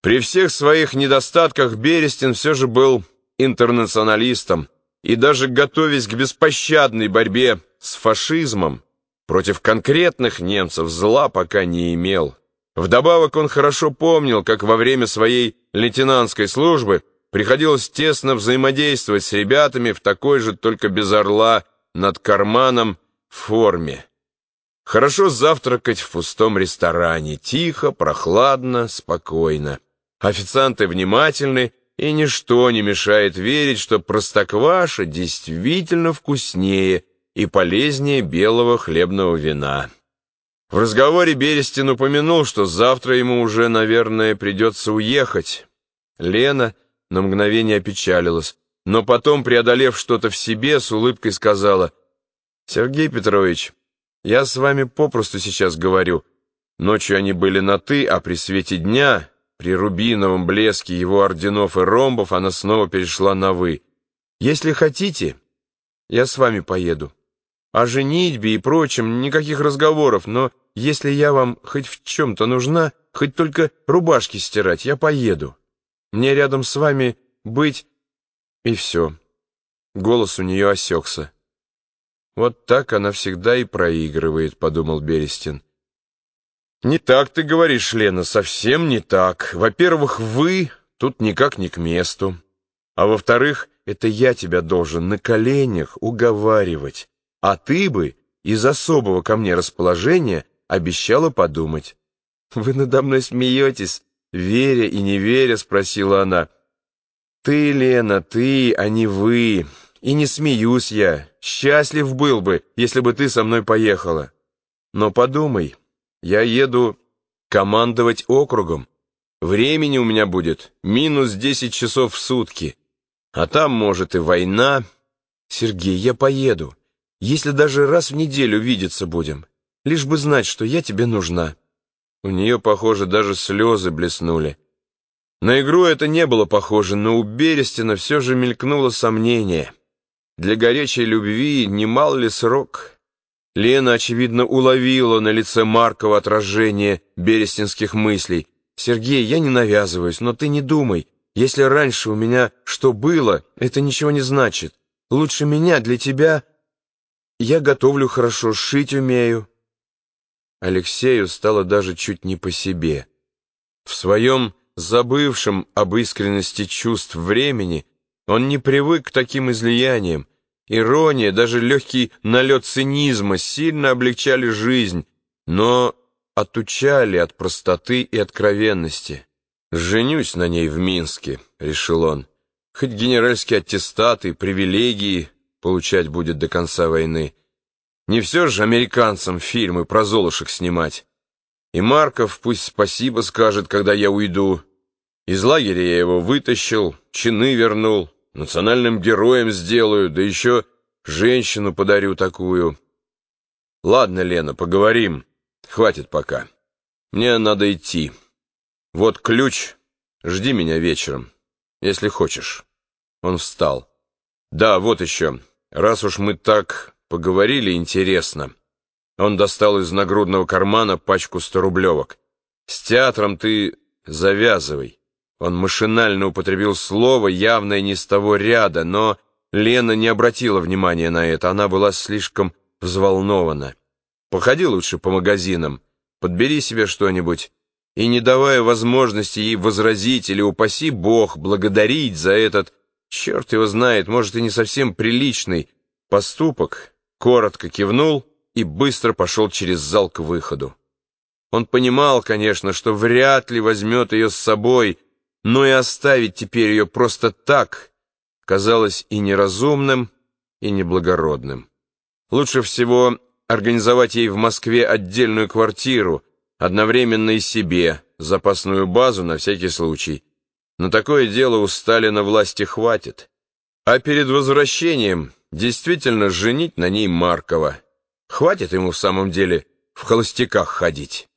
При всех своих недостатках Берестин все же был интернационалистом, и даже готовясь к беспощадной борьбе с фашизмом, против конкретных немцев зла пока не имел. Вдобавок он хорошо помнил, как во время своей лейтенантской службы приходилось тесно взаимодействовать с ребятами в такой же, только без орла, над карманом форме. Хорошо завтракать в пустом ресторане, тихо, прохладно, спокойно. Официанты внимательны, и ничто не мешает верить, что простокваша действительно вкуснее и полезнее белого хлебного вина. В разговоре Берестин упомянул, что завтра ему уже, наверное, придется уехать. Лена на мгновение опечалилась, но потом, преодолев что-то в себе, с улыбкой сказала, «Сергей Петрович, я с вами попросту сейчас говорю. Ночью они были на «ты», а при свете дня, при рубиновом блеске его орденов и ромбов, она снова перешла на «вы». Если хотите, я с вами поеду. О женитьбе и прочем никаких разговоров, но если я вам хоть в чем-то нужна, хоть только рубашки стирать, я поеду. Мне рядом с вами быть... И все. Голос у нее осекся. «Вот так она всегда и проигрывает», — подумал Берестин. «Не так ты говоришь, Лена, совсем не так. Во-первых, вы тут никак не к месту. А во-вторых, это я тебя должен на коленях уговаривать. А ты бы из особого ко мне расположения обещала подумать». «Вы надо мной смеетесь?» Веря и не веря, спросила она. «Ты, Лена, ты, а не вы. И не смеюсь я. Счастлив был бы, если бы ты со мной поехала. Но подумай, я еду командовать округом. Времени у меня будет минус десять часов в сутки. А там, может, и война. Сергей, я поеду. Если даже раз в неделю видеться будем. Лишь бы знать, что я тебе нужна. У нее, похоже, даже слезы блеснули. На игру это не было похоже, но у Берестина все же мелькнуло сомнение. Для горячей любви немал ли срок? Лена, очевидно, уловила на лице Маркова отражение берестинских мыслей. «Сергей, я не навязываюсь, но ты не думай. Если раньше у меня что было, это ничего не значит. Лучше меня для тебя. Я готовлю хорошо, шить умею». Алексею стало даже чуть не по себе. В своем забывшем об искренности чувств времени он не привык к таким излияниям. Ирония, даже легкий налет цинизма сильно облегчали жизнь, но отучали от простоты и откровенности. «Женюсь на ней в Минске», — решил он. «Хоть генеральские аттестаты, привилегии получать будет до конца войны. Не все же американцам фильмы про золушек снимать. И Марков пусть спасибо скажет, когда я уйду. Из лагеря я его вытащил, чины вернул». Национальным героем сделаю, да еще женщину подарю такую. Ладно, Лена, поговорим. Хватит пока. Мне надо идти. Вот ключ. Жди меня вечером, если хочешь. Он встал. Да, вот еще. Раз уж мы так поговорили, интересно. Он достал из нагрудного кармана пачку сторублевок. С театром ты завязывай. Он машинально употребил слово, явное не с того ряда, но Лена не обратила внимания на это, она была слишком взволнована. «Походи лучше по магазинам, подбери себе что-нибудь». И не давая возможности ей возразить или, упаси Бог, благодарить за этот, черт его знает, может и не совсем приличный поступок, коротко кивнул и быстро пошел через зал к выходу. Он понимал, конечно, что вряд ли возьмет ее с собой, но и оставить теперь ее просто так казалось и неразумным, и неблагородным. Лучше всего организовать ей в Москве отдельную квартиру, одновременно и себе, запасную базу на всякий случай. На такое дело у Сталина власти хватит. А перед возвращением действительно женить на ней Маркова. Хватит ему в самом деле в холостяках ходить.